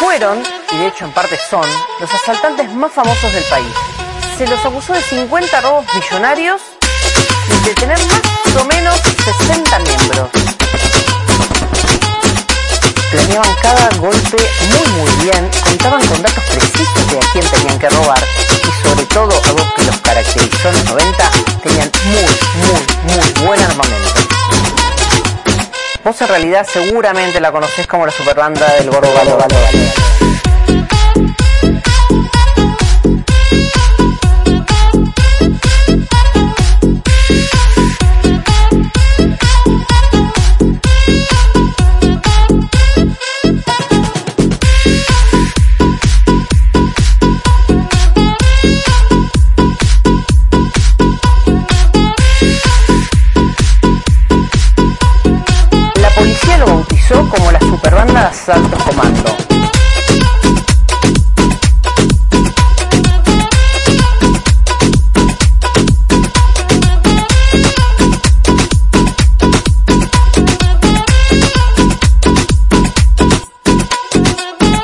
Fueron, y de hecho en parte son, los asaltantes más famosos del país. Se los acusó de 50 robos millonarios y de tener más o menos 60 miembros. Planeaban cada golpe muy muy bien, contaban con datos precisos de a quién tenían que robar y sobre todo algo que los Vos en realidad seguramente la conocés como la superbanda del Gordo Galo Galo. Policía lo bautizó como la superbanda de asaltos comando